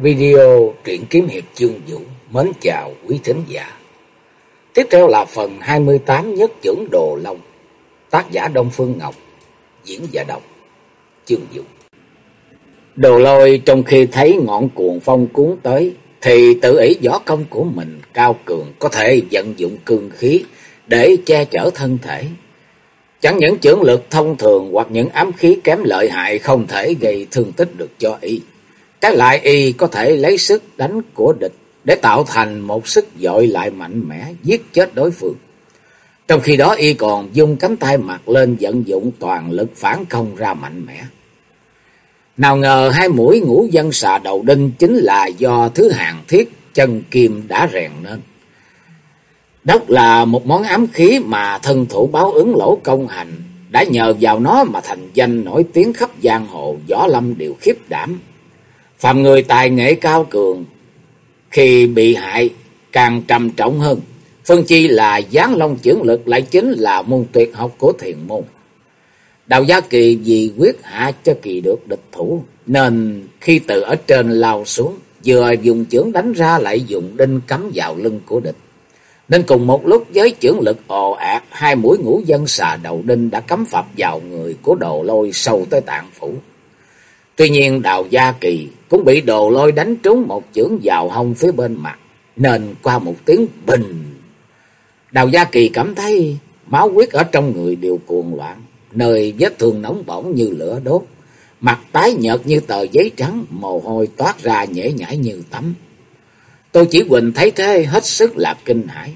Video truyện kiếm hiệp chương vũ mến chào quý thính giả. Tiếp theo là phần 28 nhất trưởng Đồ Long, tác giả Đông Phương Ngọc, diễn giả đọc chương vũ. Đồ lôi trong khi thấy ngọn cuồng phong cuốn tới, thì tự ý võ công của mình cao cường có thể vận dụng cương khí để che chở thân thể. Chẳng những trưởng lực thông thường hoặc những ám khí kém lợi hại không thể gây thương tích được cho y cái lại y có thể lấy sức đánh của địch để tạo thành một sức dội lại mạnh mẽ giết chết đối phương. Trong khi đó y còn dùng cánh tay mặt lên vận dụng toàn lực phản công ra mạnh mẽ. Nào ngờ hai mũi ngũ dân xà đầu đinh chính là do thứ hàng thiết chân kim đã rèn nên. Đất là một món ám khí mà thân thủ báo ứng lỗ công hành, đã nhờ vào nó mà thành danh nổi tiếng khắp giang hồ, võ lâm đều khiếp đảm. Phạm người tài nghệ cao cường, khi bị hại càng trầm trọng hơn. Phân chi là gián long trưởng lực lại chính là môn tuyệt học của thiền môn. Đào Gia Kỳ vì quyết hạ cho kỳ được địch thủ, nên khi từ ở trên lao xuống, vừa dùng chưởng đánh ra lại dùng đinh cắm vào lưng của địch. Nên cùng một lúc với chưởng lực ồ ạt, hai mũi ngũ dân xà đầu đinh đã cắm phập vào người của đồ lôi sâu tới tạng phủ. Tuy nhiên Đào Gia Kỳ cũng bị đồ lôi đánh trúng một chưởng vào hông phía bên mặt, nên qua một tiếng bình. Đào Gia Kỳ cảm thấy máu huyết ở trong người đều cuồng loạn, nơi vết thương nóng bỏng như lửa đốt, mặt tái nhợt như tờ giấy trắng, mồ hôi toát ra nhễ nhãi như tắm. Tôi chỉ Quỳnh thấy thế hết sức là kinh hãi,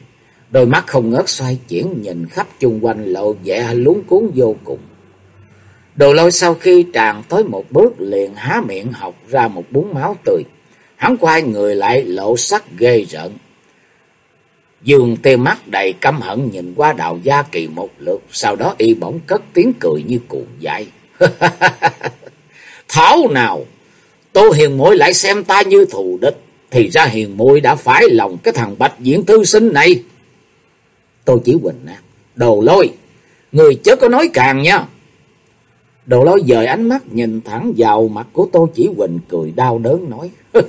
đôi mắt không ngớt xoay chuyển nhìn khắp chung quanh lộ vẻ lúng cuốn vô cùng. Đồ lôi sau khi tràn tới một bước liền há miệng học ra một bún máu tươi. Hắn quay người lại lộ sắc ghê rợn. Dương tê mắt đầy căm hận nhìn qua đào gia kỳ một lượt. Sau đó y bỗng cất tiếng cười như cuồng dại. Thảo nào! Tô hiền Mối lại xem ta như thù địch. Thì ra hiền Mối đã phải lòng cái thằng bạch diễn thư sinh này. Tôi chỉ quỳnh nè. Đồ lôi! Người chớ có nói càng nha. Đồ lôi dời ánh mắt nhìn thẳng vào mặt của Tô Chỉ Huỳnh cười đau đớn nói.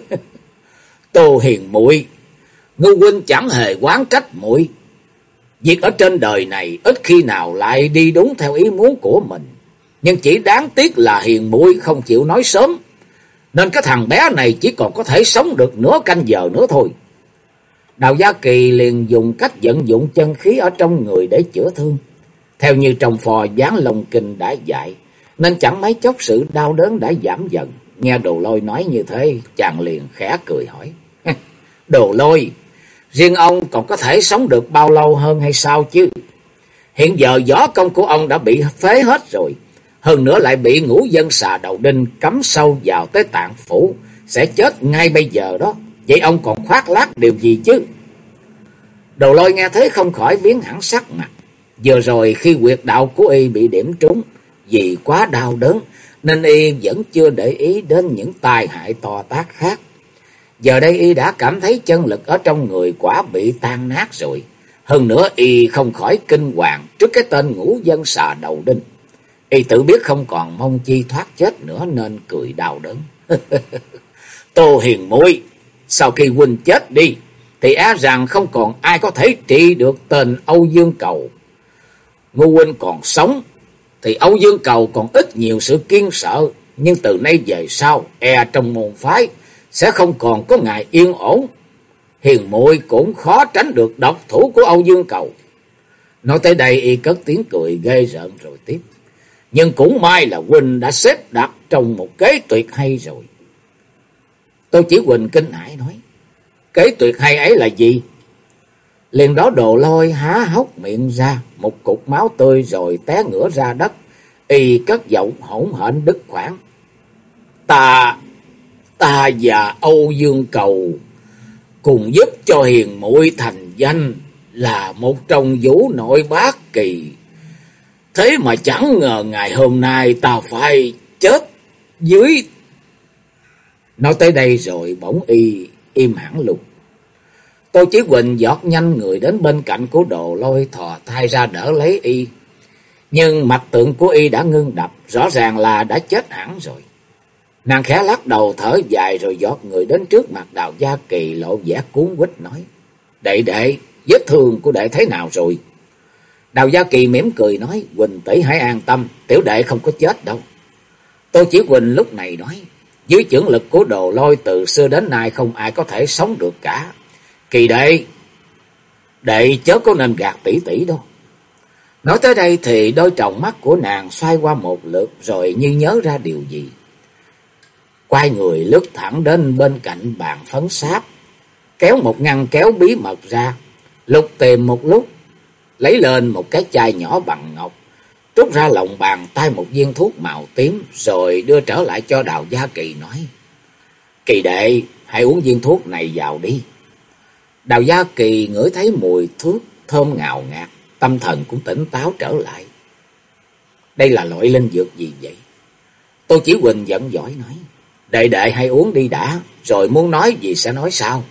Tô hiền muội ngưu huynh chẳng hề quán trách muội Việc ở trên đời này ít khi nào lại đi đúng theo ý muốn của mình. Nhưng chỉ đáng tiếc là hiền muội không chịu nói sớm. Nên cái thằng bé này chỉ còn có thể sống được nửa canh giờ nữa thôi. Đào Gia Kỳ liền dùng cách vận dụng chân khí ở trong người để chữa thương. Theo như trong phò gián lồng kinh đã dạy nên chẳng mấy chốc sự đau đớn đã giảm dần. Nghe đồ lôi nói như thế, chàng liền khẽ cười hỏi. đồ lôi, riêng ông còn có thể sống được bao lâu hơn hay sao chứ? Hiện giờ gió công của ông đã bị phế hết rồi. Hơn nữa lại bị ngũ dân xà đầu đinh cắm sâu vào tới tạng phủ. Sẽ chết ngay bây giờ đó. Vậy ông còn khoác lác điều gì chứ? Đồ lôi nghe thế không khỏi biến hẳn sắc mặt. Vừa rồi khi quyệt đạo của y bị điểm trúng, vì quá đau đớn nên y vẫn chưa để ý đến những tai hại to tác khác. Giờ đây y đã cảm thấy chân lực ở trong người quả bị tan nát rồi. Hơn nữa y không khỏi kinh hoàng trước cái tên ngũ dân xà đầu đinh. Y tự biết không còn mong chi thoát chết nữa nên cười đau đớn. Tô hiền muội sau khi huynh chết đi, thì á rằng không còn ai có thể trị được tên Âu Dương Cầu. Ngô huynh còn sống thì Âu Dương Cầu còn ít nhiều sự kiên sợ, nhưng từ nay về sau, e trong môn phái sẽ không còn có ngày yên ổn. Hiền muội cũng khó tránh được độc thủ của Âu Dương Cầu. Nói tới đây y cất tiếng cười ghê rợn rồi tiếp. Nhưng cũng may là Huynh đã xếp đặt trong một kế tuyệt hay rồi. Tôi chỉ Quỳnh kinh hãi nói. Kế tuyệt hay ấy là gì? Liền đó đồ lôi há hốc miệng ra, một cục máu tươi rồi té ngửa ra đất. Y cất giọng hỗn hển đứt khoảng. Ta, ta và Âu Dương Cầu cùng giúp cho hiền muội thành danh là một trong vũ nội bát kỳ. Thế mà chẳng ngờ ngày hôm nay ta phải chết dưới... Nói tới đây rồi bỗng y im hẳn lục. Tô Chí Quỳnh giọt nhanh người đến bên cạnh của đồ lôi thò thai ra đỡ lấy y. Nhưng mặt tượng của y đã ngưng đập, rõ ràng là đã chết hẳn rồi. Nàng khẽ lắc đầu thở dài rồi giọt người đến trước mặt đào gia kỳ lộ vẻ cuốn quýt nói. Đệ đệ, vết thương của đệ thế nào rồi? Đào gia kỳ mỉm cười nói, Quỳnh tỷ hãy an tâm, tiểu đệ không có chết đâu. Tô Chỉ Quỳnh lúc này nói, dưới trưởng lực của đồ lôi từ xưa đến nay không ai có thể sống được cả. Kỳ đệ, đệ chớ có nên gạt tỷ tỷ đâu. Nói tới đây thì đôi tròng mắt của nàng xoay qua một lượt rồi như nhớ ra điều gì. Quay người lướt thẳng đến bên cạnh bàn phấn sáp, kéo một ngăn kéo bí mật ra, lục tìm một lúc, lấy lên một cái chai nhỏ bằng ngọc, rút ra lòng bàn tay một viên thuốc màu tím, rồi đưa trở lại cho Đào Gia Kỳ nói. Kỳ đệ, hãy uống viên thuốc này vào đi. Đào Gia Kỳ ngửi thấy mùi thuốc thơm ngào ngạt, tâm thần cũng tỉnh táo trở lại. Đây là loại linh dược gì vậy? Tô Chỉ Huỳnh giận dỗi nói. Đệ đệ hay uống đi đã, rồi muốn nói gì sẽ nói sao.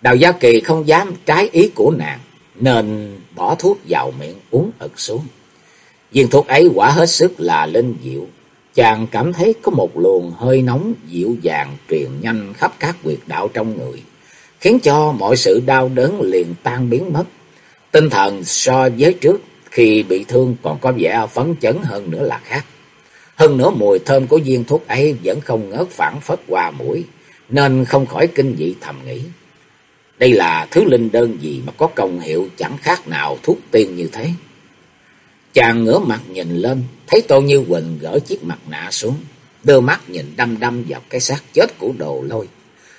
Đào Gia Kỳ không dám trái ý của nàng, nên bỏ thuốc vào miệng uống ực xuống. Viên thuốc ấy quả hết sức là linh diệu. Chàng cảm thấy có một luồng hơi nóng dịu dàng truyền nhanh khắp các quyệt đạo trong người, khiến cho mọi sự đau đớn liền tan biến mất. Tinh thần so với trước khi bị thương còn có vẻ phấn chấn hơn nữa là khác. Hơn nữa mùi thơm của viên thuốc ấy vẫn không ngớt phản phất qua mũi, nên không khỏi kinh dị thầm nghĩ. Đây là thứ linh đơn gì mà có công hiệu chẳng khác nào thuốc tiên như thế. Chàng ngửa mặt nhìn lên, thấy Tô Như Quỳnh gỡ chiếc mặt nạ xuống, đưa mắt nhìn đăm đăm vào cái xác chết của đồ lôi.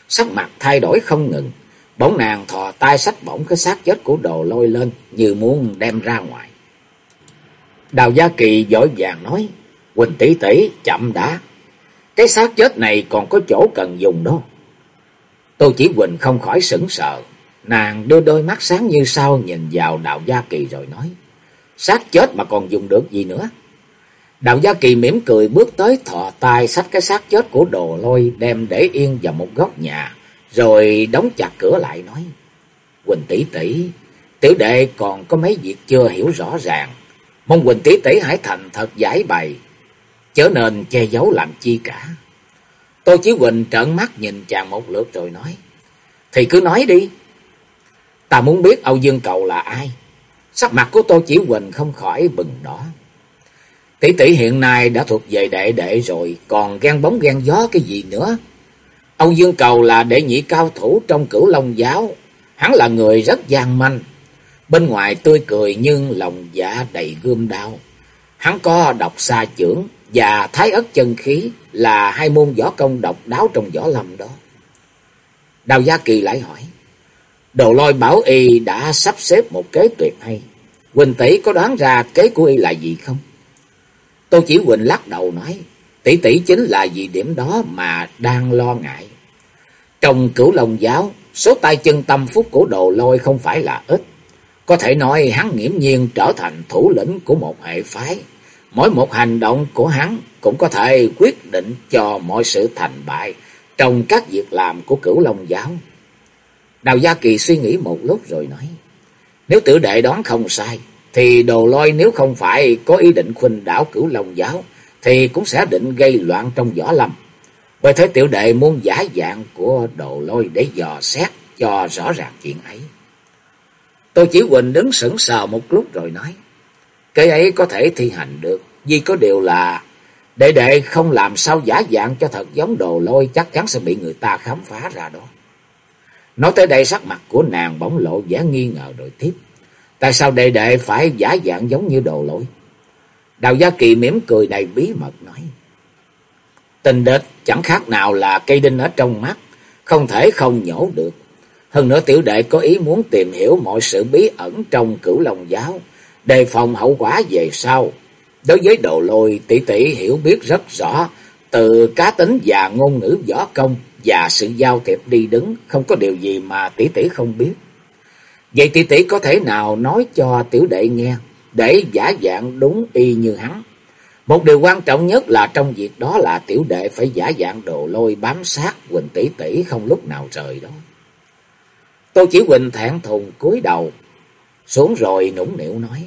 Sắc mặt thay đổi không ngừng, bỗng nàng thò tay sách bổng cái xác chết của đồ lôi lên, như muốn đem ra ngoài. Đào Gia Kỳ giỏi vàng nói, Quỳnh tỷ tỷ chậm đã, cái xác chết này còn có chỗ cần dùng đó. Tô Chỉ Quỳnh không khỏi sững sờ, nàng đưa đôi mắt sáng như sao nhìn vào Đào Gia Kỳ rồi nói, xác chết mà còn dùng được gì nữa. Đào Gia Kỳ mỉm cười bước tới thọ tay xách cái xác chết của đồ lôi đem để yên vào một góc nhà, rồi đóng chặt cửa lại nói. Quỳnh tỷ tỷ, tiểu đệ còn có mấy việc chưa hiểu rõ ràng. Mong Quỳnh tỷ tỷ hãy thành thật giải bày, chớ nên che giấu làm chi cả. Tô Chí Quỳnh trợn mắt nhìn chàng một lượt rồi nói. Thì cứ nói đi. Ta muốn biết Âu Dương Cầu là ai. Sắc mặt của Tô Chỉ Huỳnh không khỏi bừng đỏ. Tỷ tỷ hiện nay đã thuộc về đệ đệ rồi, còn ghen bóng ghen gió cái gì nữa. Âu Dương Cầu là đệ nhị cao thủ trong cửu long giáo, hắn là người rất gian manh. Bên ngoài tươi cười nhưng lòng dạ đầy gươm đau. Hắn có độc xa trưởng và thái ất chân khí là hai môn võ công độc đáo trong võ lâm đó. Đào Gia Kỳ lại hỏi. Đồ lôi bảo y đã sắp xếp một kế tuyệt hay. Quỳnh tỷ có đoán ra kế của y là gì không? Tô Chỉ Quỳnh lắc đầu nói. Tỷ tỷ chính là vì điểm đó mà đang lo ngại. Trong cửu long giáo, số tay chân tâm phúc của đồ lôi không phải là ít. Có thể nói hắn nghiễm nhiên trở thành thủ lĩnh của một hệ phái. Mỗi một hành động của hắn cũng có thể quyết định cho mọi sự thành bại trong các việc làm của cửu long giáo. Đào Gia Kỳ suy nghĩ một lúc rồi nói. Nếu tử đệ đoán không sai, thì đồ lôi nếu không phải có ý định khuynh đảo cửu long giáo, thì cũng sẽ định gây loạn trong võ lâm. Bởi thế tiểu đệ muốn giả dạng của đồ lôi để dò xét cho rõ ràng chuyện ấy. Tôi chỉ Quỳnh đứng sững sờ một lúc rồi nói. Cái ấy có thể thi hành được, vì có điều là đệ đệ không làm sao giả dạng cho thật giống đồ lôi chắc chắn sẽ bị người ta khám phá ra đó. Nói tới đây sắc mặt của nàng bỗng lộ vẻ nghi ngờ rồi tiếp. Tại sao đệ đệ phải giả dạng giống như đồ lỗi? Đào Gia Kỳ mỉm cười đầy bí mật nói. Tình địch chẳng khác nào là cây đinh ở trong mắt, không thể không nhổ được. Hơn nữa tiểu đệ có ý muốn tìm hiểu mọi sự bí ẩn trong cửu lòng giáo, đề phòng hậu quả về sau. Đối với đồ lôi, tỷ tỷ hiểu biết rất rõ, từ cá tính và ngôn ngữ võ công và sự giao thiệp đi đứng, không có điều gì mà tỷ tỷ không biết. Vậy tỷ tỷ có thể nào nói cho tiểu đệ nghe, để giả dạng đúng y như hắn? Một điều quan trọng nhất là trong việc đó là tiểu đệ phải giả dạng đồ lôi bám sát Quỳnh tỷ tỷ không lúc nào rời đó. Tô chỉ Quỳnh thẹn thùng cúi đầu, xuống rồi nũng nịu nói,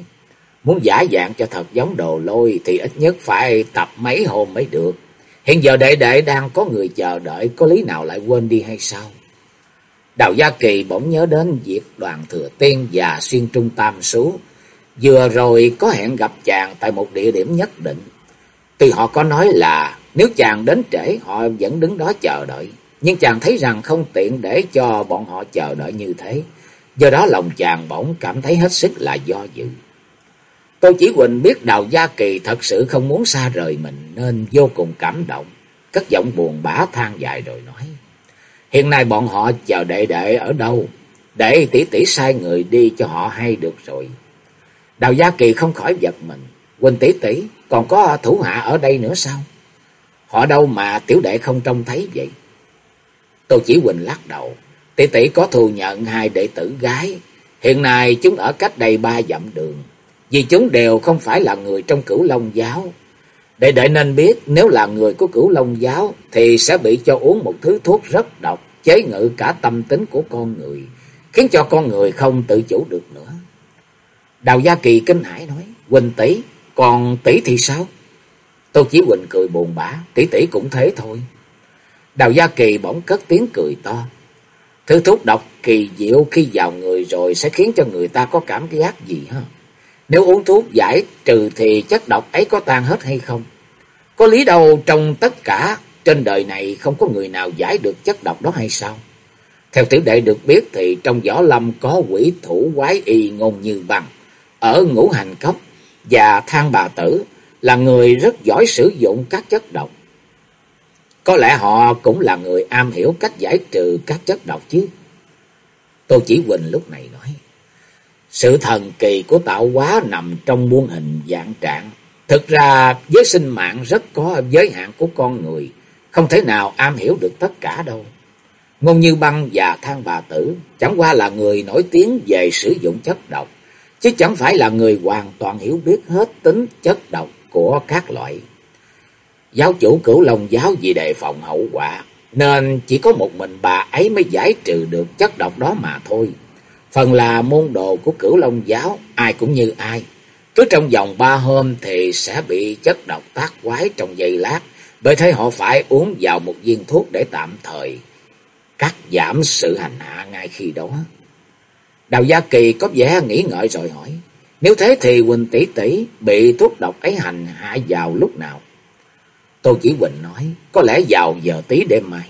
muốn giả dạng cho thật giống đồ lôi thì ít nhất phải tập mấy hôm mới được. Hiện giờ đệ đệ đang có người chờ đợi, có lý nào lại quên đi hay sao? Đào Gia Kỳ bỗng nhớ đến việc đoàn thừa tiên và xuyên trung tam số. Vừa rồi có hẹn gặp chàng tại một địa điểm nhất định. Tuy họ có nói là nếu chàng đến trễ, họ vẫn đứng đó chờ đợi. Nhưng chàng thấy rằng không tiện để cho bọn họ chờ đợi như thế. Do đó lòng chàng bỗng cảm thấy hết sức là do dự. Tô Chỉ Huỳnh biết Đào Gia Kỳ thật sự không muốn xa rời mình, nên vô cùng cảm động. Cất giọng buồn bã than dài rồi nói. Hiện nay bọn họ chờ đệ đệ ở đâu? Để tỷ tỷ sai người đi cho họ hay được rồi. Đào Gia Kỳ không khỏi giật mình. Huỳnh tỷ tỷ còn có thủ hạ ở đây nữa sao? Họ đâu mà tiểu đệ không trông thấy vậy? Tô Chỉ Huỳnh lắc đầu. Tỷ tỷ có thù nhận hai đệ tử gái. Hiện nay chúng ở cách đây ba dặm đường. Vì chúng đều không phải là người trong cửu long giáo. Đệ đệ nên biết nếu là người của cửu long giáo thì sẽ bị cho uống một thứ thuốc rất độc, chế ngự cả tâm tính của con người, khiến cho con người không tự chủ được nữa. Đào Gia Kỳ kinh hãi nói, Quỳnh tỷ, còn tỷ thì sao? Tô Chí Quỳnh cười buồn bã, tỷ tỷ cũng thế thôi. Đào Gia Kỳ bỗng cất tiếng cười to. Thứ thuốc độc kỳ diệu khi vào người rồi sẽ khiến cho người ta có cảm giác gì hả? Nếu uống thuốc giải trừ thì chất độc ấy có tan hết hay không? Có lý đâu trong tất cả trên đời này không có người nào giải được chất độc đó hay sao? Theo tiểu đệ được biết thì trong võ lâm có quỷ thủ quái y ngôn như bằng. Ở ngũ hành cốc và thang bà tử là người rất giỏi sử dụng các chất độc. Có lẽ họ cũng là người am hiểu cách giải trừ các chất độc chứ. Tô Chỉ Huỳnh lúc này nói. Sự thần kỳ của tạo hóa nằm trong muôn hình dạng trạng. Thực ra với sinh mạng rất có giới hạn của con người, không thể nào am hiểu được tất cả đâu. Ngôn Như Băng và Thang Bà Tử chẳng qua là người nổi tiếng về sử dụng chất độc, chứ chẳng phải là người hoàn toàn hiểu biết hết tính chất độc của các loại. Giáo chủ cửu long giáo vì đề phòng hậu quả, nên chỉ có một mình bà ấy mới giải trừ được chất độc đó mà thôi. Phần là môn đồ của cửu long giáo, ai cũng như ai. Cứ trong vòng ba hôm thì sẽ bị chất độc tác quái trong giây lát. Bởi thế họ phải uống vào một viên thuốc để tạm thời cắt giảm sự hành hạ ngay khi đó. Đào Gia Kỳ có vẻ nghĩ ngợi rồi hỏi. Nếu thế thì Quỳnh tỷ tỷ bị thuốc độc ấy hành hạ vào lúc nào? Tô Chỉ Quỳnh nói, có lẽ vào giờ tí đêm mai.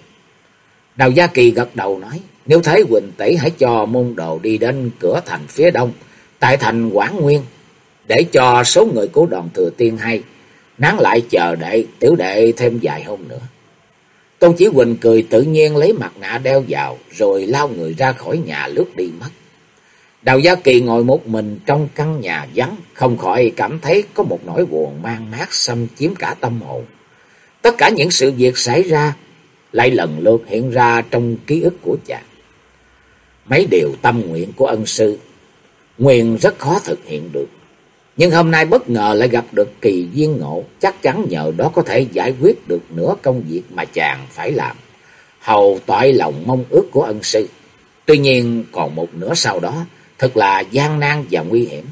Đào Gia Kỳ gật đầu nói, nếu thấy Quỳnh tỷ hãy cho môn đồ đi đến cửa thành phía đông, tại thành Quảng Nguyên, để cho số người của đoàn thừa tiên hay, nán lại chờ đệ tiểu đệ thêm vài hôm nữa. Tôn Chỉ Huỳnh cười tự nhiên lấy mặt nạ đeo vào, rồi lao người ra khỏi nhà lướt đi mất. Đào Gia Kỳ ngồi một mình trong căn nhà vắng, không khỏi cảm thấy có một nỗi buồn mang mát xâm chiếm cả tâm hồn. Tất cả những sự việc xảy ra lại lần lượt hiện ra trong ký ức của chàng mấy điều tâm nguyện của ân sư. nguyện rất khó thực hiện được. Nhưng hôm nay bất ngờ lại gặp được kỳ duyên ngộ, chắc chắn nhờ đó có thể giải quyết được nửa công việc mà chàng phải làm. Hầu toại lòng mong ước của ân sư. Tuy nhiên còn một nửa sau đó, thật là gian nan và nguy hiểm.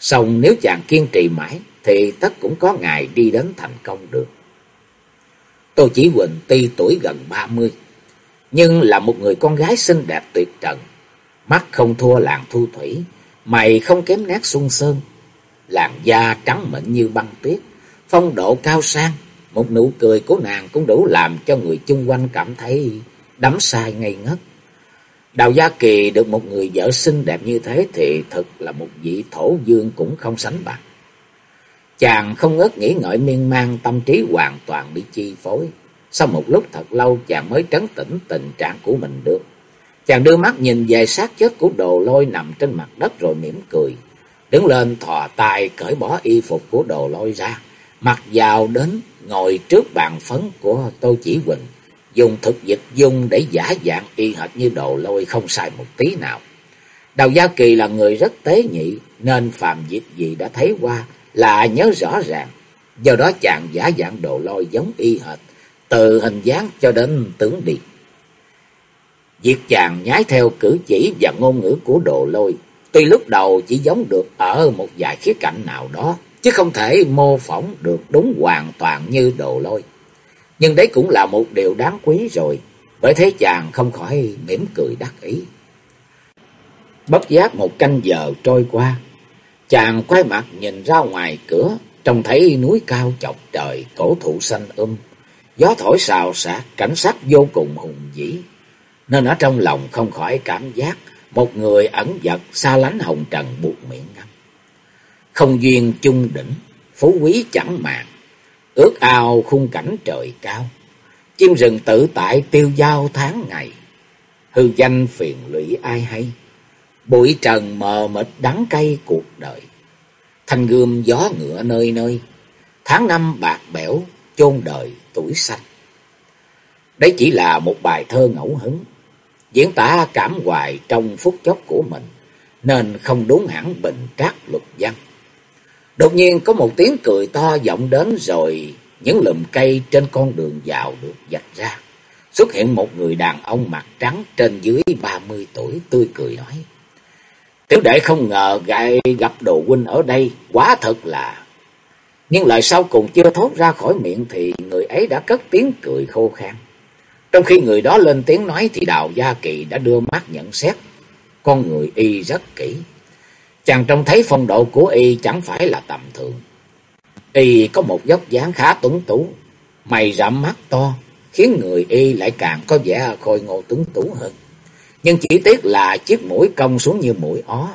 Xong nếu chàng kiên trì mãi, thì tất cũng có ngày đi đến thành công được. Tô Chỉ Huỳnh tuy tuổi gần ba mươi, nhưng là một người con gái xinh đẹp tuyệt trần. Mắt không thua làng thu thủy, mày không kém nét xuân sơn. Làn da trắng mịn như băng tuyết, phong độ cao sang, một nụ cười của nàng cũng đủ làm cho người chung quanh cảm thấy đắm say ngây ngất. Đào Gia Kỳ được một người vợ xinh đẹp như thế thì thật là một vị thổ dương cũng không sánh bằng. Chàng không ngớt nghĩ ngợi miên man tâm trí hoàn toàn bị chi phối. Sau một lúc thật lâu chàng mới trấn tĩnh tình trạng của mình được. Chàng đưa mắt nhìn về xác chết của đồ lôi nằm trên mặt đất rồi mỉm cười. Đứng lên thò tay cởi bỏ y phục của đồ lôi ra. Mặc vào đến ngồi trước bàn phấn của Tô Chỉ Huỳnh. Dùng thực dịch dung để giả dạng y hệt như đồ lôi không sai một tí nào. Đào Gia Kỳ là người rất tế nhị nên phàm việc gì đã thấy qua là nhớ rõ ràng. Do đó chàng giả dạng đồ lôi giống y hệt từ hình dáng cho đến tướng đi. Việc chàng nhái theo cử chỉ và ngôn ngữ của đồ lôi, tuy lúc đầu chỉ giống được ở một vài khía cạnh nào đó, chứ không thể mô phỏng được đúng hoàn toàn như đồ lôi. Nhưng đấy cũng là một điều đáng quý rồi, bởi thế chàng không khỏi mỉm cười đắc ý. Bất giác một canh giờ trôi qua, chàng quay mặt nhìn ra ngoài cửa, trông thấy núi cao chọc trời, cổ thụ xanh um, gió thổi xào xạc, cảnh sắc vô cùng hùng vĩ. Nên ở trong lòng không khỏi cảm giác một người ẩn giật xa lánh hồng trần buộc miệng ngâm. Không duyên chung đỉnh, phú quý chẳng màng, ước ao khung cảnh trời cao. Chim rừng tự tại tiêu giao tháng ngày, hư danh phiền lụy ai hay. Bụi trần mờ mịt đắng cay cuộc đời, thanh gươm gió ngựa nơi nơi, tháng năm bạc bẽo chôn đời tuổi xanh. Đấy chỉ là một bài thơ ngẫu hứng, diễn tả cảm hoài trong phút chốc của mình, nên không đúng hẳn bình trác luật văn. Đột nhiên có một tiếng cười to vọng đến rồi những lùm cây trên con đường vào được dạch ra. Xuất hiện một người đàn ông mặt trắng trên dưới ba mươi tuổi tươi cười nói. Tiểu đệ không ngờ gại gặp đồ huynh ở đây, quá thật là... Nhưng lời sau cùng chưa thốt ra khỏi miệng thì người ấy đã cất tiếng cười khô khan. Trong khi người đó lên tiếng nói thì Đào Gia Kỳ đã đưa mắt nhận xét. Con người y rất kỹ. Chàng trông thấy phong độ của y chẳng phải là tầm thường. Y có một dốc dáng khá tuấn tú, mày rậm mắt to, khiến người y lại càng có vẻ khôi ngô tuấn tú hơn. Nhưng chỉ tiếc là chiếc mũi cong xuống như mũi ó,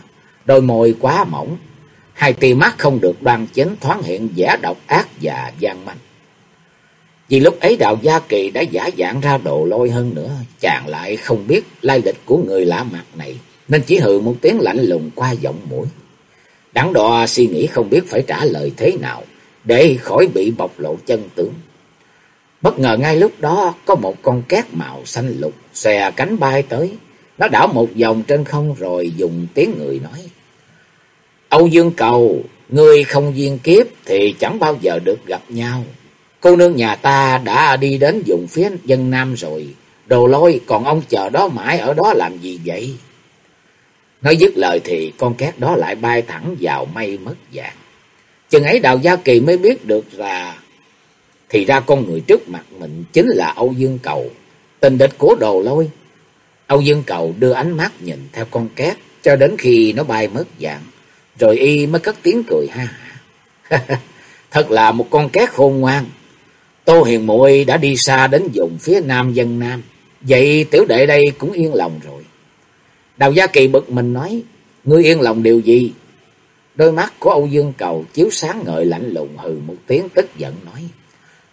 đôi môi quá mỏng, hai tia mắt không được đoan chính thoáng hiện vẻ độc ác và gian manh. Vì lúc ấy đạo gia kỳ đã giả dạng ra đồ lôi hơn nữa, chàng lại không biết lai lịch của người lạ mặt này, nên chỉ hừ một tiếng lạnh lùng qua giọng mũi. Đắn đo suy nghĩ không biết phải trả lời thế nào, để khỏi bị bộc lộ chân tướng. Bất ngờ ngay lúc đó có một con két màu xanh lục xòe cánh bay tới, nó đảo một vòng trên không rồi dùng tiếng người nói. Âu Dương Cầu, người không duyên kiếp thì chẳng bao giờ được gặp nhau. Cô nương nhà ta đã đi đến vùng phía dân Nam rồi. Đồ lôi, còn ông chờ đó mãi ở đó làm gì vậy? Nói dứt lời thì con két đó lại bay thẳng vào mây mất dạng. Chừng ấy Đào Gia Kỳ mới biết được là... Thì ra con người trước mặt mình chính là Âu Dương Cầu, tình địch của đồ lôi. Âu Dương Cầu đưa ánh mắt nhìn theo con két cho đến khi nó bay mất dạng. Rồi y mới cất tiếng cười ha. Thật là một con két khôn ngoan. Tô Hiền muội đã đi xa đến vùng phía nam dân nam. Vậy tiểu đệ đây cũng yên lòng rồi. Đào Gia Kỳ bực mình nói. Ngươi yên lòng điều gì? Đôi mắt của Âu Dương Cầu chiếu sáng ngời lạnh lùng hừ một tiếng tức giận nói.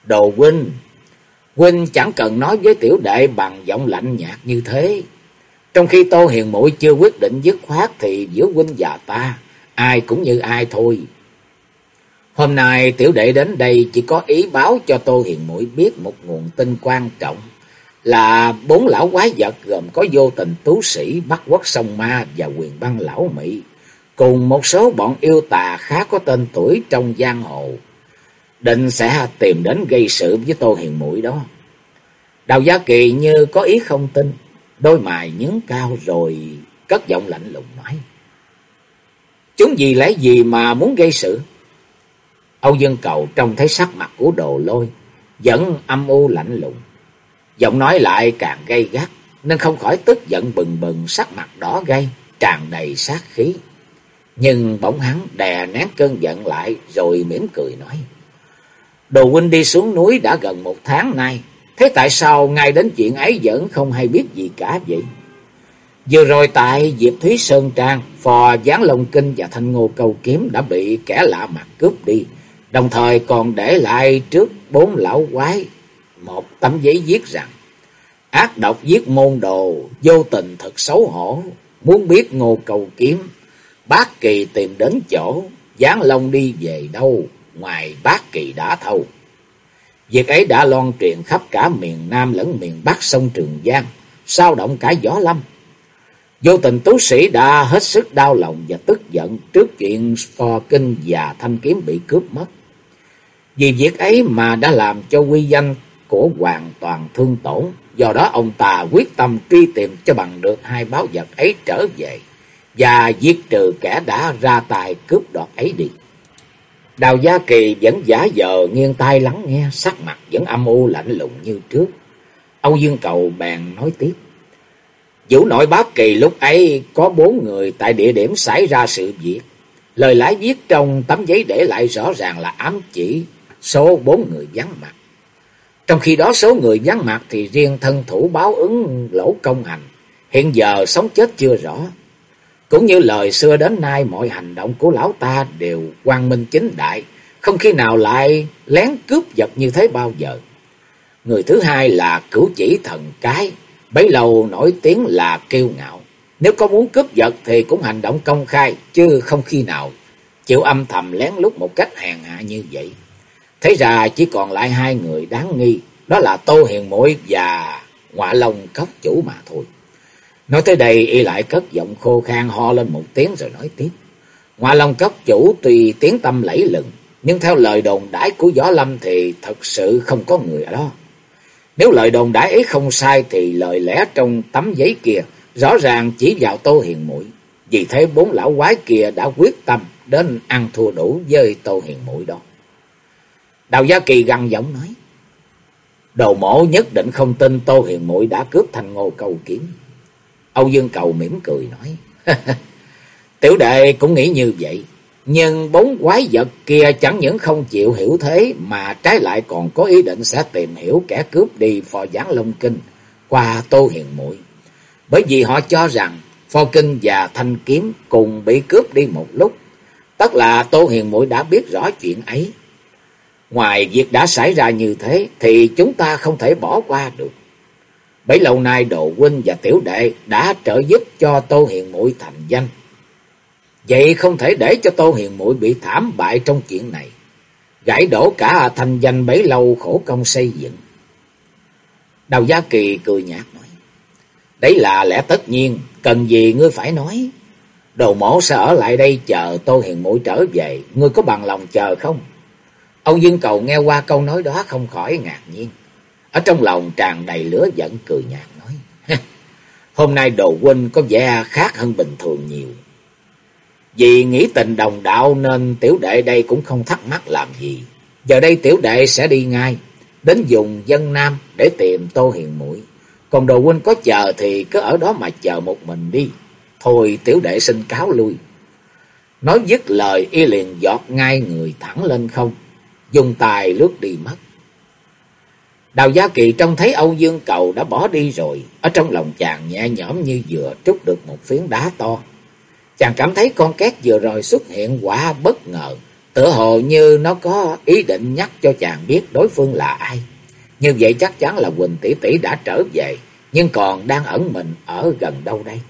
Đồ huynh, huynh chẳng cần nói với tiểu đệ bằng giọng lạnh nhạt như thế. Trong khi Tô Hiền muội chưa quyết định dứt khoát thì giữa huynh và ta, ai cũng như ai thôi. Hôm nay tiểu đệ đến đây chỉ có ý báo cho Tô Hiền mũi biết một nguồn tin quan trọng là bốn lão quái vật gồm có vô tình tú sĩ, bắc quốc sông ma và quyền băng lão Mỹ, cùng một số bọn yêu tà khá có tên tuổi trong giang hồ. Định sẽ tìm đến gây sự với Tô Hiền mũi đó. Đào Gia Kỳ như có ý không tin, đôi mày nhướng cao rồi cất giọng lạnh lùng nói. Chúng gì lấy gì mà muốn gây sự? Âu Dương Cầu trông thấy sắc mặt của đồ lôi, vẫn âm u lạnh lùng. Giọng nói lại càng gây gắt, nên không khỏi tức giận bừng bừng sắc mặt đỏ gay, tràn đầy sát khí. Nhưng bỗng hắn đè nén cơn giận lại rồi mỉm cười nói. Đồ huynh đi xuống núi đã gần một tháng nay, thế tại sao ngay đến chuyện ấy vẫn không hay biết gì cả vậy? Vừa rồi tại Diệp Thúy Sơn Trang, phò Giáng Long Kinh và Thanh Ngô Câu Kiếm đã bị kẻ lạ mặt cướp đi, đồng thời còn để lại trước bốn lão quái một tấm giấy viết rằng ác độc giết môn đồ, vô tình thật xấu hổ, muốn biết Ngô cầu Kiếm, bác kỳ tìm đến chỗ, Giáng Long đi về đâu, ngoài bác kỳ đã thâu. Việc ấy đã loan truyền khắp cả miền Nam lẫn miền Bắc sông Trường Giang, sao động cả gió lâm. Vô tình tú sĩ đã hết sức đau lòng và tức giận trước chuyện phò kinh và thanh kiếm bị cướp mất. Vì việc ấy mà đã làm cho quy danh của hoàn toàn thương tổn. Do đó ông ta quyết tâm truy tìm cho bằng được hai báo vật ấy trở về và giết trừ kẻ đã ra tài cướp đoạt ấy đi. Đào Gia Kỳ vẫn giả vờ nghiêng tai lắng nghe, sắc mặt vẫn âm u lạnh lùng như trước. Âu Dương Cầu bèn nói tiếp. Vũ nội bác kỳ lúc ấy có bốn người tại địa điểm xảy ra sự việc. Lời lãi viết trong tấm giấy để lại rõ ràng là ám chỉ số bốn người vắng mặt. Trong khi đó số người vắng mặt thì riêng thân thủ báo ứng lỗ công hành. Hiện giờ sống chết chưa rõ. Cũng như lời xưa đến nay mọi hành động của lão ta đều quang minh chính đại. Không khi nào lại lén cướp giật như thế bao giờ. Người thứ hai là cửu chỉ thần cái. Bấy lâu nổi tiếng là kiêu ngạo. Nếu có muốn cướp giật thì cũng hành động công khai, chứ không khi nào chịu âm thầm lén lút một cách hèn hạ như vậy. Thế ra chỉ còn lại hai người đáng nghi, đó là Tô Hiền Mội và Ngọa Long Cốc Chủ mà thôi. Nói tới đây y lại cất giọng khô khan ho lên một tiếng rồi nói tiếp. Ngọa Long Cốc Chủ tuy tiếng tâm lẫy lừng, nhưng theo lời đồn đãi của Võ Lâm thì thật sự không có người ở đó. Nếu lời đồn đãi ấy không sai thì lời lẽ trong tấm giấy kia rõ ràng chỉ vào Tô Hiền mũi Vì thế bốn lão quái kia đã quyết tâm đến ăn thua đủ với Tô Hiền mũi đó. Đào Gia Kỳ gằn giọng nói. Đầu mổ nhất định không tin Tô Hiền Muội đã cướp thành ngô cầu kiếm. Âu Dương Cầu mỉm cười nói. Tiểu đệ cũng nghĩ như vậy. Nhưng bốn quái vật kia chẳng những không chịu hiểu thế mà trái lại còn có ý định sẽ tìm hiểu kẻ cướp đi phò giảng Long Kinh qua Tô Hiền Muội. Bởi vì họ cho rằng phò kinh và thanh kiếm cùng bị cướp đi một lúc. Tất là Tô Hiền Muội đã biết rõ chuyện ấy. Ngoài việc đã xảy ra như thế thì chúng ta không thể bỏ qua được. Bấy lâu nay Đồ Huynh và Tiểu Đệ đã trợ giúp cho Tô Hiền Muội thành danh. Vậy không thể để cho Tô Hiền Muội bị thảm bại trong chuyện này. Gãy đổ cả thành danh bấy lâu khổ công xây dựng. Đào Gia Kỳ cười nhạt nói. Đấy là lẽ tất nhiên, cần gì ngươi phải nói. Đồ mổ sẽ ở lại đây chờ Tô Hiền mũi trở về, ngươi có bằng lòng chờ không? Âu Dương Cầu nghe qua câu nói đó không khỏi ngạc nhiên. Ở trong lòng tràn đầy lửa giận cười nhạt nói. Hôm nay đồ huynh có vẻ khác hơn bình thường nhiều. Vì nghĩ tình đồng đạo nên tiểu đệ đây cũng không thắc mắc làm gì. Giờ đây tiểu đệ sẽ đi ngay, đến dùng dân nam để tìm Tô Hiền mũi Còn đồ huynh có chờ thì cứ ở đó mà chờ một mình đi. Thôi tiểu đệ xin cáo lui. Nói dứt lời y liền giọt ngay người thẳng lên không dùng tài lướt đi mất. Đào Gia Kỳ trông thấy Âu Dương Cầu đã bỏ đi rồi, ở trong lòng chàng nhẹ nhõm như vừa trút được một phiến đá to. Chàng cảm thấy con két vừa rồi xuất hiện quả bất ngờ, tựa hồ như nó có ý định nhắc cho chàng biết đối phương là ai. Như vậy chắc chắn là Quỳnh tỷ tỷ đã trở về, nhưng còn đang ẩn mình ở gần đâu đây?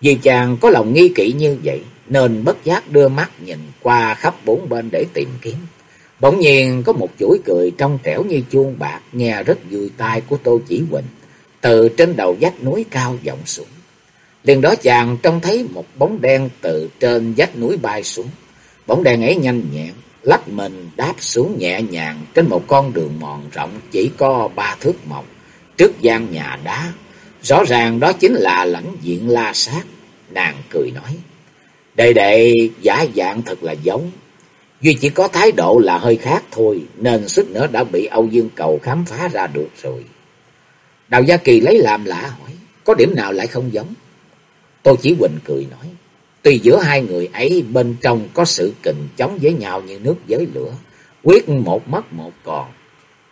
Vì chàng có lòng nghi kỵ như vậy, nên bất giác đưa mắt nhìn qua khắp bốn bên để tìm kiếm. Bỗng nhiên có một chuỗi cười trong trẻo như chuông bạc nghe rất vui tai của Tô Chỉ Huỳnh từ trên đầu vách núi cao vọng xuống. Liền đó chàng trông thấy một bóng đen từ trên vách núi bay xuống. Bóng đen ấy nhanh nhẹn, lách mình đáp xuống nhẹ nhàng trên một con đường mòn rộng chỉ có ba thước mỏng trước gian nhà đá. Rõ ràng đó chính là lãnh diện la sát. Nàng cười nói, đệ đệ giả dạng thật là giống, Duy chỉ có thái độ là hơi khác thôi, nên suýt nữa đã bị Âu Dương Cầu khám phá ra được rồi. Đào Gia Kỳ lấy làm lạ hỏi, có điểm nào lại không giống? Tô Chỉ Huỳnh cười nói, tuy giữa hai người ấy bên trong có sự kình chống với nhau như nước với lửa, quyết một mất một còn,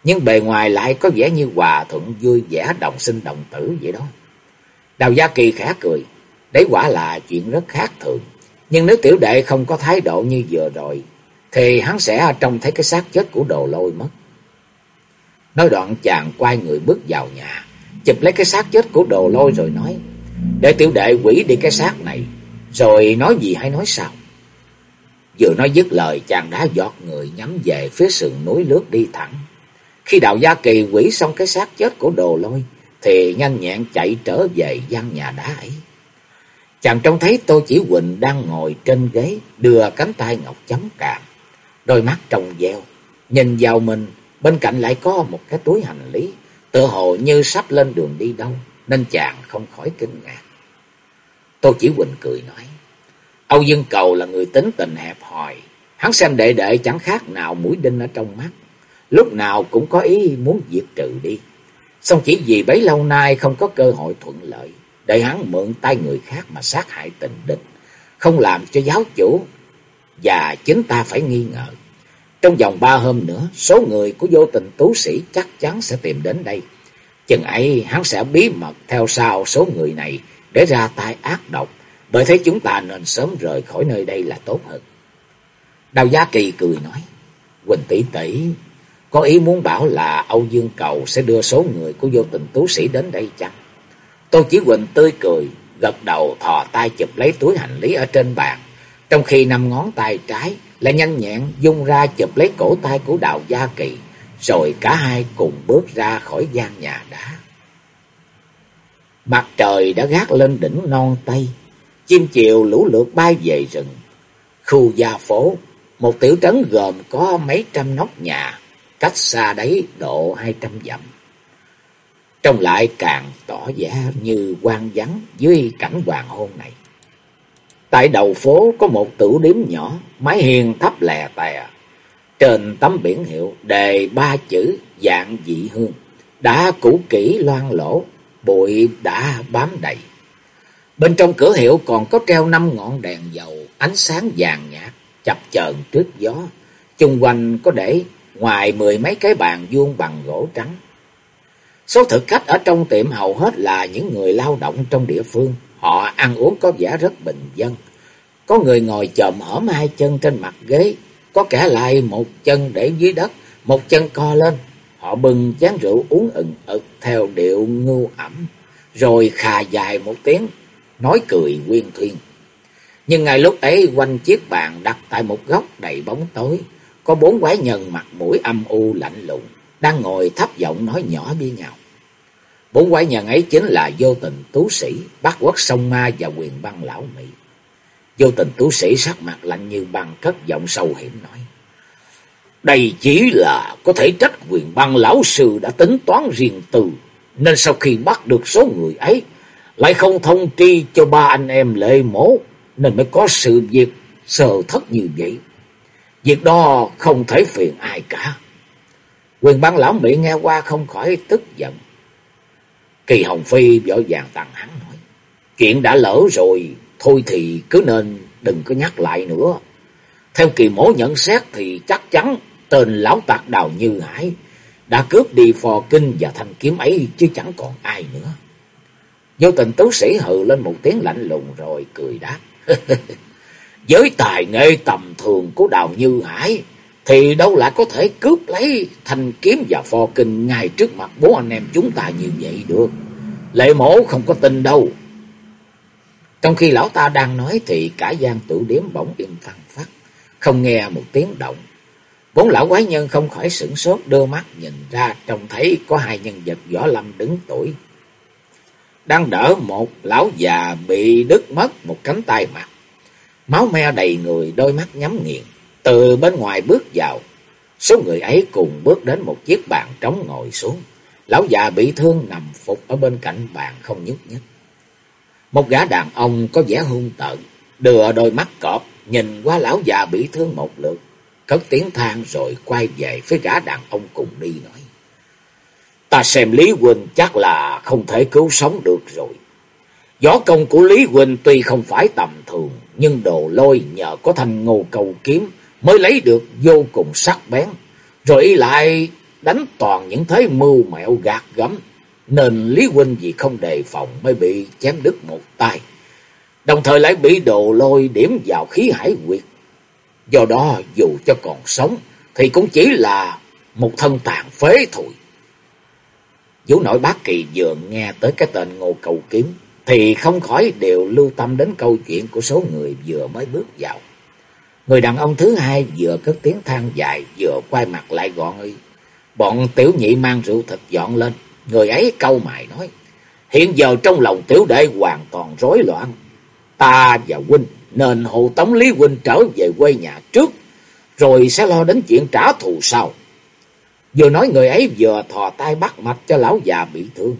nhưng bề ngoài lại có vẻ như hòa thuận vui vẻ đồng sinh đồng tử vậy đó. Đào Gia Kỳ khẽ cười, đấy quả là chuyện rất khác thường, nhưng nếu tiểu đệ không có thái độ như vừa rồi, thì hắn sẽ trông thấy cái xác chết của đồ lôi mất. Nói đoạn chàng quay người bước vào nhà, chụp lấy cái xác chết của đồ lôi rồi nói, để tiểu đệ quỷ đi cái xác này, rồi nói gì hay nói sao. Vừa nói dứt lời chàng đã giọt người nhắm về phía sườn núi lướt đi thẳng. Khi đạo gia kỳ quỷ xong cái xác chết của đồ lôi, thì nhanh nhẹn chạy trở về gian nhà đá ấy. Chàng trông thấy Tô Chỉ Huỳnh đang ngồi trên ghế, đưa cánh tay ngọc chấm càm đôi mắt trồng dèo, nhìn vào mình, bên cạnh lại có một cái túi hành lý, tựa hồ như sắp lên đường đi đâu, nên chàng không khỏi kinh ngạc. Tô Chỉ Huỳnh cười nói, Âu Dương Cầu là người tính tình hẹp hòi, Hắn xem đệ đệ chẳng khác nào mũi đinh ở trong mắt. Lúc nào cũng có ý muốn diệt trừ đi. Xong chỉ vì bấy lâu nay không có cơ hội thuận lợi. Để hắn mượn tay người khác mà sát hại tình địch. Không làm cho giáo chủ. Và chính ta phải nghi ngờ. Trong vòng ba hôm nữa, số người của vô tình tú sĩ chắc chắn sẽ tìm đến đây. Chừng ấy hắn sẽ bí mật theo sau số người này để ra tay ác độc. Bởi thế chúng ta nên sớm rời khỏi nơi đây là tốt hơn. Đào Gia Kỳ cười nói. Quỳnh tỷ tỷ có ý muốn bảo là Âu Dương Cầu sẽ đưa số người của vô tình tú sĩ đến đây chăng? Tô Chí Quỳnh tươi cười, gật đầu thò tay chụp lấy túi hành lý ở trên bàn. Trong khi năm ngón tay trái lại nhanh nhẹn dung ra chụp lấy cổ tay của Đào Gia Kỳ. Rồi cả hai cùng bước ra khỏi gian nhà đá. Mặt trời đã gác lên đỉnh non Tây. Chim chiều lũ lượt bay về rừng. Khu gia phố, một tiểu trấn gồm có mấy trăm nóc nhà, cách xa đấy độ hai trăm dặm. Trông lại càng tỏ vẻ như quan vắng dưới cảnh hoàng hôn này. Tại đầu phố có một tửu điếm nhỏ, mái hiên thấp lè tè. Trên tấm biển hiệu đề ba chữ dạng dị hương, đã cũ kỹ loang lỗ, bụi đã bám đầy. Bên trong cửa hiệu còn có treo năm ngọn đèn dầu, ánh sáng vàng nhạt, chập chờn trước gió. Chung quanh có để ngoài mười mấy cái bàn vuông bằng gỗ trắng. Số thực khách ở trong tiệm hầu hết là những người lao động trong địa phương. Họ ăn uống có vẻ rất bình dân. Có người ngồi chồm hõm hai chân trên mặt ghế. Có kẻ lại một chân để dưới đất, một chân co lên. Họ bưng chén rượu uống ừng ực theo điệu ngưu ẩm. Rồi khà dài một tiếng, nói cười quyên thuyên. Nhưng ngay lúc ấy quanh chiếc bàn đặt tại một góc đầy bóng tối. Có bốn quái nhân mặt mũi âm u lạnh lùng, đang ngồi thấp giọng nói nhỏ với nhau. Bốn quái nhân ấy chính là vô tình tú sĩ, bác quốc sông ma và quyền băng lão Mỹ. Vô tình tú sĩ sắc mặt lạnh như băng cất giọng sâu hiểm nói. Đây chỉ là có thể trách quyền băng lão sư đã tính toán riêng tư, nên sau khi bắt được số người ấy, lại không thông tri cho ba anh em lệ mổ, nên mới có sự việc sờ thất như vậy. Việc đó không thể phiền ai cả. Quyền băng lão Mỹ nghe qua không khỏi tức giận. Kỳ Hồng Phi vội vàng tặng hắn nói. Chuyện đã lỡ rồi, thôi thì cứ nên đừng có nhắc lại nữa. Theo kỳ mổ nhận xét thì chắc chắn tên lão tạc đào Như Hải đã cướp đi phò kinh và thanh kiếm ấy chứ chẳng còn ai nữa. Vô tình tú sĩ hừ lên một tiếng lạnh lùng rồi cười đáp. Với tài nghệ tầm thường của Đào Như Hải thì đâu lại có thể cướp lấy thanh kiếm và phò kinh ngay trước mặt bố anh em chúng ta như vậy được. Lệ mổ không có tin đâu. Trong khi lão ta đang nói thì cả gian tử điếm bỗng im phăng phát, không nghe một tiếng động. Bốn lão quái nhân không khỏi sửng sốt đưa mắt nhìn ra trông thấy có hai nhân vật võ lâm đứng tuổi. Đang đỡ một lão già bị đứt mất một cánh tay mặt. Máu me đầy người, đôi mắt nhắm nghiền. Từ bên ngoài bước vào, số người ấy cùng bước đến một chiếc bàn trống ngồi xuống. Lão già bị thương nằm phục ở bên cạnh bàn không nhúc nhích. Một gã đàn ông có vẻ hung tợn, đưa đôi mắt cọp, nhìn qua lão già bị thương một lượt, cất tiếng than rồi quay về với gã đàn ông cùng đi nói. Ta xem Lý Huynh chắc là không thể cứu sống được rồi. Võ công của Lý Huynh tuy không phải tầm thường, nhưng đồ lôi nhờ có thanh ngô cầu kiếm mới lấy được vô cùng sắc bén. Rồi y lại đánh toàn những thế mưu mẹo gạt gấm, nên Lý Huynh vì không đề phòng mới bị chém đứt một tay. Đồng thời lại bị đồ lôi điểm vào khí hải quyệt. Do đó dù cho còn sống thì cũng chỉ là một thân tàn phế thôi. Vũ nội bác kỳ vừa nghe tới cái tên ngô cầu kiếm thì không khỏi đều lưu tâm đến câu chuyện của số người vừa mới bước vào. Người đàn ông thứ hai vừa cất tiếng than dài, vừa quay mặt lại gọn y. Bọn tiểu nhị mang rượu thịt dọn lên. Người ấy câu mài nói. Hiện giờ trong lòng tiểu đệ hoàn toàn rối loạn. Ta và huynh nên hộ tống Lý huynh trở về quê nhà trước. Rồi sẽ lo đến chuyện trả thù sau. Vừa nói người ấy vừa thò tay bắt mạch cho lão già bị thương.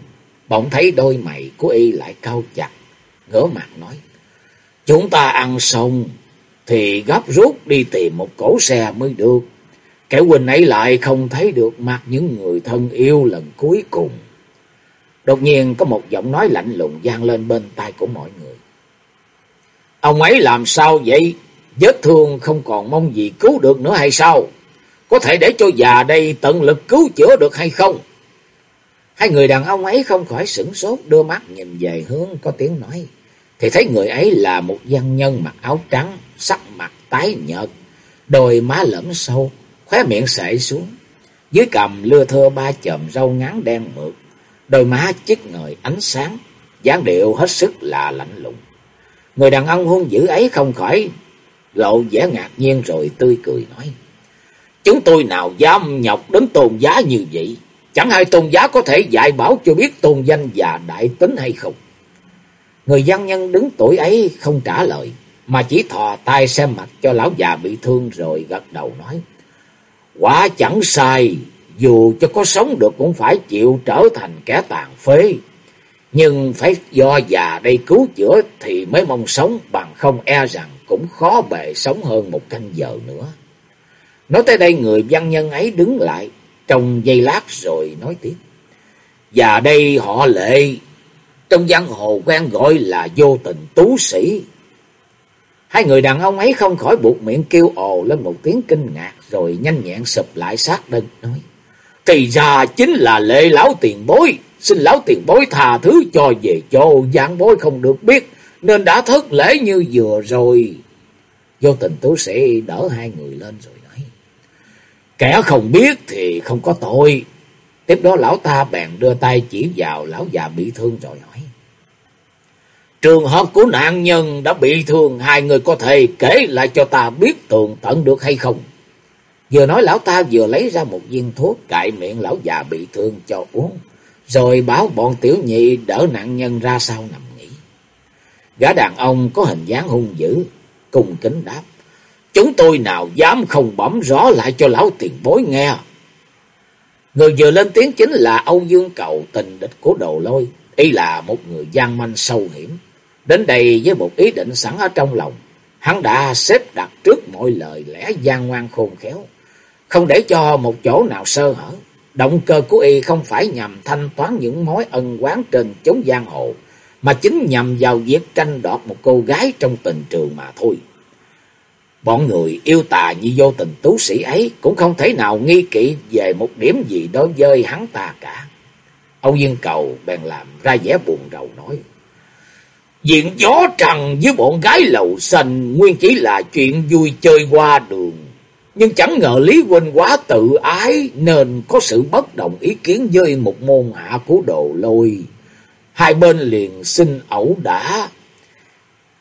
Bỗng thấy đôi mày của y lại cau chặt. Ngỡ mặt nói. Chúng ta ăn xong thì gấp rút đi tìm một cổ xe mới được. Kẻ huynh ấy lại không thấy được mặt những người thân yêu lần cuối cùng. Đột nhiên có một giọng nói lạnh lùng vang lên bên tai của mọi người. Ông ấy làm sao vậy? Vết thương không còn mong gì cứu được nữa hay sao? Có thể để cho già đây tận lực cứu chữa được hay không? Hai người đàn ông ấy không khỏi sửng sốt đưa mắt nhìn về hướng có tiếng nói. Thì thấy người ấy là một văn nhân mặc áo trắng, tái nhợt, đôi má lẫm sâu, khóe miệng sệ xuống. Dưới cầm lưa thưa ba chòm râu ngắn đen mượt, đôi má chiếc ngời ánh sáng, dáng điệu hết sức là lạnh lùng. Người đàn ông hung dữ ấy không khỏi lộ vẻ ngạc nhiên rồi tươi cười nói. Chúng tôi nào dám nhọc đến tôn giá như vậy. Chẳng hay tôn giá có thể dạy bảo cho biết tôn danh và đại tính hay không. Người gian nhân đứng tuổi ấy không trả lời. Mà chỉ thò tay xem mặt cho lão già bị thương rồi gật đầu nói. Quả chẳng sai. Dù cho có sống được cũng phải chịu trở thành kẻ tàn phế. Nhưng phải do già đây cứu chữa thì mới mong sống bằng không e rằng cũng khó bề sống hơn một canh giờ nữa. Nói tới đây người văn nhân ấy đứng lại trong giây lát rồi nói tiếp. Và đây họ lệ, trong giang hồ quen gọi là vô tình tú sĩ. Hai người đàn ông ấy không khỏi buộc miệng kêu ồ lên một tiếng kinh ngạc rồi nhanh nhẹn sụp lại sát đơn nói. Thì ra chính là lệ lão tiền bối, xin lão tiền bối tha thứ cho về cho giang bối không được biết nên đã thất lễ như vừa rồi. Vô tình tú sĩ đỡ hai người lên rồi nói. Kẻ không biết thì không có tội. Tiếp đó lão ta bèn đưa tay chỉ vào lão già bị thương rồi hỏi. Trường hợp của nạn nhân đã bị thương, hai người có thể kể lại cho ta biết tường tận được hay không? Vừa nói lão ta vừa lấy ra một viên thuốc cại miệng lão già bị thương cho uống, rồi báo bọn tiểu nhị đỡ nạn nhân ra sau nằm nghỉ. Gã đàn ông có hình dáng hung dữ, cùng kính đáp. Chúng tôi nào dám không bẩm rõ lại cho lão tiền bối nghe. Người vừa lên tiếng chính là Âu Dương Cầu tình địch của đồ lôi. Y là một người gian manh sâu hiểm. Đến đây với một ý định sẵn ở trong lòng. Hắn đã xếp đặt trước mọi lời lẽ gian ngoan khôn khéo. Không để cho một chỗ nào sơ hở. Động cơ của y không phải nhằm thanh toán những mối ân quán trên chốn giang hồ. Mà chính nhằm vào việc tranh đoạt một cô gái trong tình trường mà thôi. Bọn người yêu tà như vô tình tú sĩ ấy cũng không thể nào nghi kỵ về một điểm gì đối với hắn ta cả. Âu Dương Cầu bèn làm ra vẻ buồn rầu nói. Diện gió trần với bọn gái lầu xanh nguyên chỉ là chuyện vui chơi qua đường. Nhưng chẳng ngờ Lý Huynh quá tự ái nên có sự bất đồng ý kiến với một môn hạ của đồ lôi. Hai bên liền xin ẩu đả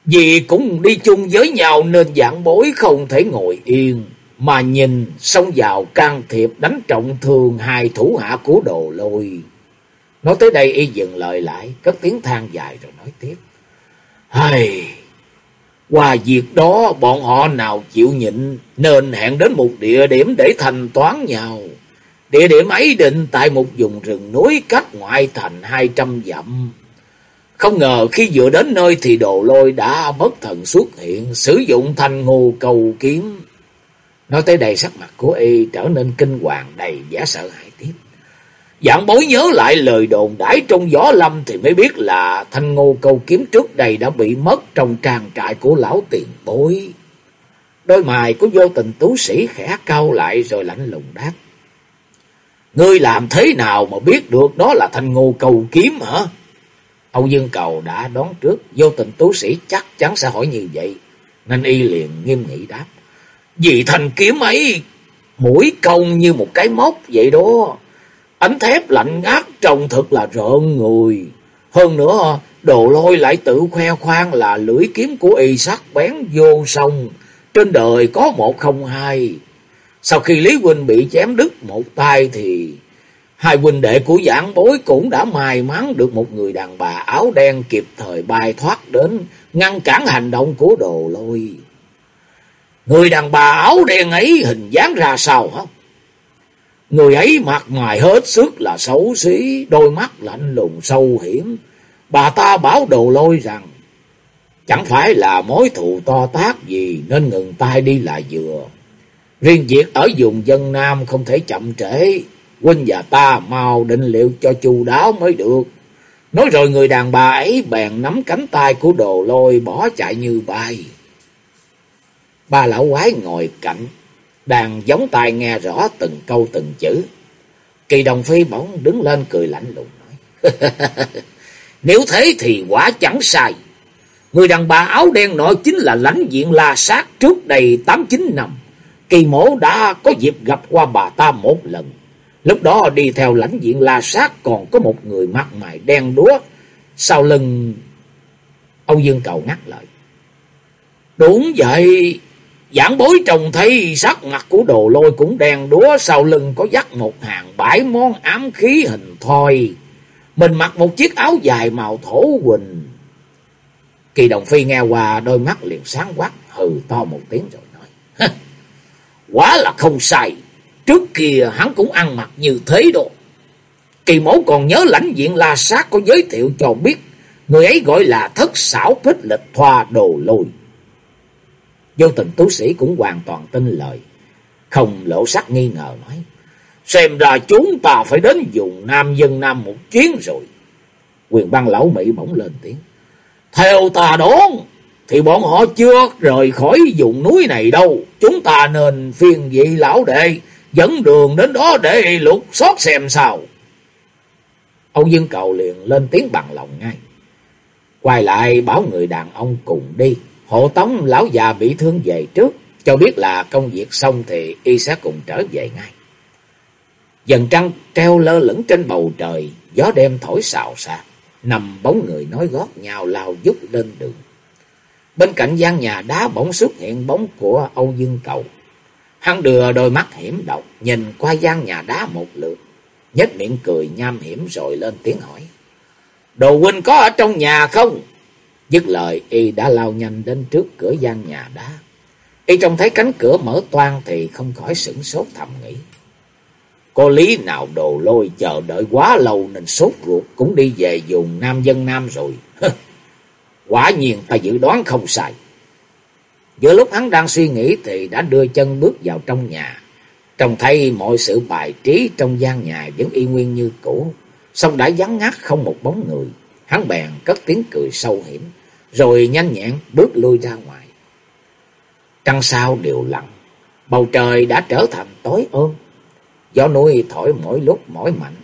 vì cũng đi chung với nhau nên dạng bối không thể ngồi yên. Mà nhìn xông vào can thiệp đánh trọng thương hai thủ hạ của đồ lôi. Nói tới đây y dừng lời lại, cất tiếng than dài rồi nói tiếp. Hay, qua việc đó bọn họ nào chịu nhịn nên hẹn đến một địa điểm để thanh toán nhau. Địa điểm ấy định tại một vùng rừng núi cách ngoại thành hai trăm dặm. Không ngờ khi vừa đến nơi thì đồ lôi đã bất thần xuất hiện, sử dụng thanh ngô cầu kiếm. Nói tới đây sắc mặt của y trở nên kinh hoàng đầy vẻ sợ hãi. Dạng bối nhớ lại lời đồn đãi trong gió lâm thì mới biết là thanh ngô câu kiếm trước đây đã bị mất trong trang trại của lão tiền bối. Đôi mày của vô tình tú sĩ khẽ cau lại rồi lạnh lùng đáp. Ngươi làm thế nào mà biết được đó là thanh ngô câu kiếm hả? Âu Dương Cầu đã đoán trước, vô tình tú sĩ chắc chắn sẽ hỏi như vậy. Nên y liền nghiêm nghị đáp. Vì thanh kiếm ấy, mũi cong như một cái móc vậy đó. Ánh thép lạnh ngắt trông thật là rợn người. Hơn nữa đồ lôi lại tự khoe khoang là lưỡi kiếm của y sắc bén vô song. Trên đời có một không hai. Sau khi Lý Huynh bị chém đứt một tay thì Hai huynh đệ của giảng bối cũng đã may mắn được một người đàn bà áo đen kịp thời bay thoát đến, ngăn cản hành động của đồ lôi. Người đàn bà áo đen ấy hình dáng ra sao hả? Người ấy mặt ngoài hết sức là xấu xí, đôi mắt lạnh lùng sâu hiểm. Bà ta bảo đồ lôi rằng, Chẳng phải là mối thù to tác gì nên ngừng tay đi là vừa. Riêng việc ở vùng dân Nam không thể chậm trễ. Huynh và ta mau định liệu cho chu đáo mới được. Nói rồi người đàn bà ấy bèn nắm cánh tay của đồ lôi bỏ chạy như bay. Ba lão quái ngồi cạnh, đang giống tai nghe rõ từng câu từng chữ. Kỳ đồng phi bỗng đứng lên cười lạnh lùng nói. Nếu thế thì quả chẳng sai. Người đàn bà áo đen nọ chính là lãnh diện la sát trước đây tám chín năm. Kỳ mổ đã có dịp gặp qua bà ta một lần. Lúc đó đi theo lãnh diện la sát còn có một người mặt mày đen đúa. Sau lưng ông Dương Cầu ngắt lời. Đúng vậy, giảng bối trông thấy sắc mặt của đồ lôi cũng đen đúa. Sau lưng có dắt một hàng bãi món ám khí hình thoi. Mình mặc một chiếc áo dài màu thổ quỳnh. Kỳ đồng phi nghe qua, đôi mắt liền sáng quắc, hừ to một tiếng rồi nói. Quá là không sai. Trước kia hắn cũng ăn mặc như thế đó. Kỳ mẫu còn nhớ lãnh diện la sát có giới thiệu cho biết. Người ấy gọi là thất xảo phích lịch thoa đồ lôi. Vô tình tú sĩ cũng hoàn toàn tin lời. Không lộ sắc nghi ngờ nói. Xem ra chúng ta phải đến vùng Nam Dân Nam một chuyến rồi. Quyền băng lão Mỹ bỗng lên tiếng. Theo ta đoán thì bọn họ chưa rời khỏi vùng núi này đâu. Chúng ta nên phiền vị lão đệ dẫn đường đến đó để lục xót xem sao. Âu Dương Cầu liền lên tiếng bằng lòng ngay. Quay lại bảo người đàn ông cùng đi. Hộ tống lão già bị thương về trước. Cho biết là công việc xong thì y sẽ cùng trở về ngay. Dần trăng treo lơ lửng trên bầu trời. Gió đêm thổi xào xạc. Nằm bóng người nói gót nhào lao giúp lên đường. Bên cạnh gian nhà đá bỗng xuất hiện bóng của Âu Dương Cầu. Hắn đưa đôi mắt hiểm độc, nhìn qua gian nhà đá một lượt, nhếch miệng cười nham hiểm rồi lên tiếng hỏi. Đồ huynh có ở trong nhà không? Dứt lời, y đã lao nhanh đến trước cửa gian nhà đá. Y trông thấy cánh cửa mở toang thì không khỏi sửng sốt thầm nghĩ. cô lý nào đồ lôi chờ đợi quá lâu nên sốt ruột cũng đi về vùng Nam Dân Nam rồi. Quả nhiên ta dự đoán không sai. Giữa lúc hắn đang suy nghĩ thì đã đưa chân bước vào trong nhà. Trông thấy mọi sự bài trí trong gian nhà vẫn y nguyên như cũ. Xong đã vắng ngắt không một bóng người. Hắn bèn cất tiếng cười sâu hiểm. Rồi nhanh nhẹn bước lui ra ngoài. Trăng sao đều lặng. Bầu trời đã trở thành tối ôm. Gió núi thổi mỗi lúc mỗi mạnh.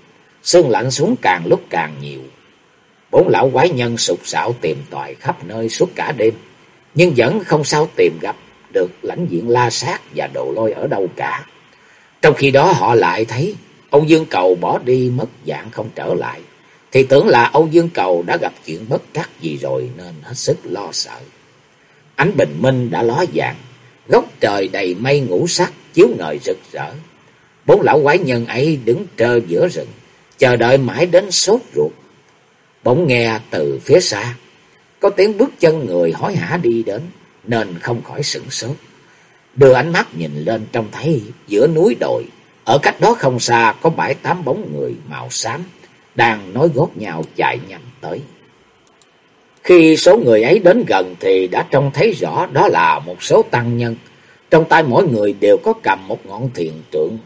Sương lạnh xuống càng lúc càng nhiều. Bốn lão quái nhân sụp sạo tìm tòi khắp nơi suốt cả đêm nhưng vẫn không sao tìm gặp được lãnh diện la sát và đồ lôi ở đâu cả. Trong khi đó họ lại thấy Âu Dương Cầu bỏ đi mất dạng không trở lại, thì tưởng là Âu Dương Cầu đã gặp chuyện bất trắc gì rồi nên hết sức lo sợ. Ánh bình minh đã ló dạng, góc trời đầy mây ngũ sắc chiếu ngời rực rỡ. Bốn lão quái nhân ấy đứng trơ giữa rừng, chờ đợi mãi đến sốt ruột. Bỗng nghe từ phía xa có tiếng bước chân người hối hả đi đến, nên không khỏi sửng sốt. Đưa ánh mắt nhìn lên trông thấy giữa núi đồi, ở cách đó không xa có bãi tám bóng người màu xám, đang nói gót nhau chạy nhanh tới. Khi số người ấy đến gần thì đã trông thấy rõ đó là một số tăng nhân. Trong tay mỗi người đều có cầm một ngọn thiền trượng.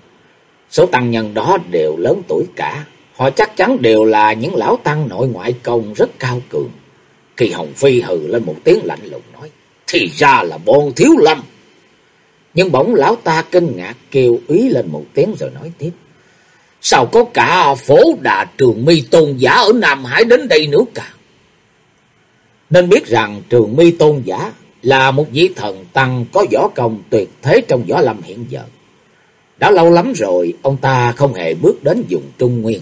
Số tăng nhân đó đều lớn tuổi cả. Họ chắc chắn đều là những lão tăng nội ngoại công rất cao cường. Kỳ Hồng Phi hừ lên một tiếng lạnh lùng nói. Thì ra là bọn thiếu lâm. Nhưng bỗng lão ta kinh ngạc kêu ý lên một tiếng rồi nói tiếp. Sao có cả phố đà trường mi tôn giả ở Nam Hải đến đây nữa cả? Nên biết rằng trường mi tôn giả là một vị thần tăng có võ công tuyệt thế trong võ lâm hiện giờ. Đã lâu lắm rồi, ông ta không hề bước đến vùng Trung Nguyên.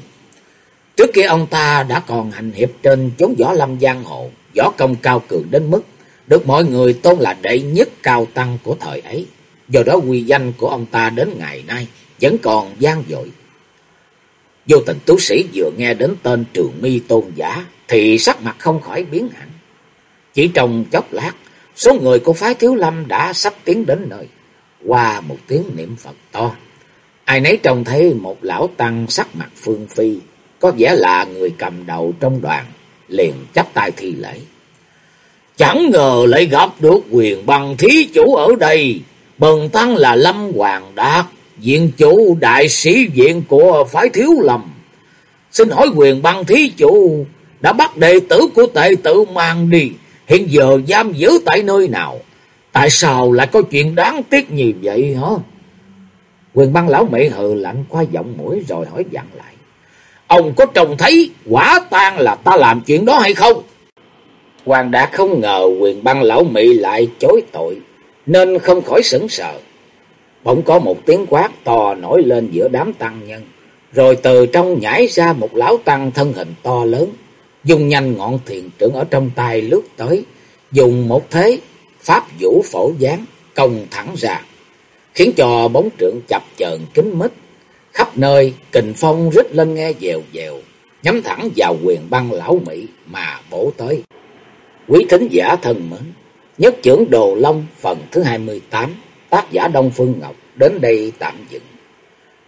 Trước kia ông ta đã còn hành hiệp trên chốn võ lâm giang hồ, võ công cao cường đến mức được mọi người tôn là đệ nhất cao tăng của thời ấy. Do đó quy danh của ông ta đến ngày nay vẫn còn gian dội. Vô tình tú sĩ vừa nghe đến tên trường mi tôn giả thì sắc mặt không khỏi biến hẳn. Chỉ trong chốc lát, số người của phái thiếu lâm đã sắp tiến đến nơi. Qua một tiếng niệm Phật to, ai nấy trông thấy một lão tăng sắc mặt phương phi, có vẻ là người cầm đầu trong đoàn liền chắp tay thi lễ. Chẳng ngờ lại gặp được quyền băng thí chủ ở đây. Bần tăng là Lâm Hoàng Đạt, diện chủ đại sĩ viện của phái thiếu lầm. Xin hỏi quyền băng thí chủ đã bắt đệ tử của tệ tự mang đi, hiện giờ giam giữ tại nơi nào? Tại sao lại có chuyện đáng tiếc như vậy hả? Quyền băng lão mỹ hừ lạnh qua giọng mũi rồi hỏi dặn lại. Ông có trông thấy quả tan là ta làm chuyện đó hay không? Hoàng đã không ngờ quyền băng lão mỹ lại chối tội, nên không khỏi sững sờ. Bỗng có một tiếng quát to nổi lên giữa đám tăng nhân, rồi từ trong nhảy ra một lão tăng thân hình to lớn, dùng nhanh ngọn thiền trưởng ở trong tay lướt tới, dùng một thế pháp vũ phổ gián công thẳng ra, khiến cho bóng trượng chập chờn kín mít, khắp nơi kình phong rít lên nghe dèo dèo, nhắm thẳng vào quyền băng lão Mỹ mà bổ tới. Quý thính giả thân mến, nhất trưởng Đồ Long phần thứ 28, tác giả Đông Phương Ngọc đến đây tạm dừng.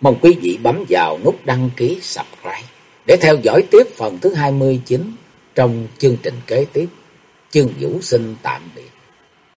Mong quý vị bấm vào nút đăng ký subscribe để theo dõi tiếp phần thứ 29 trong chương trình kế tiếp. Chương Vũ xin tạm biệt.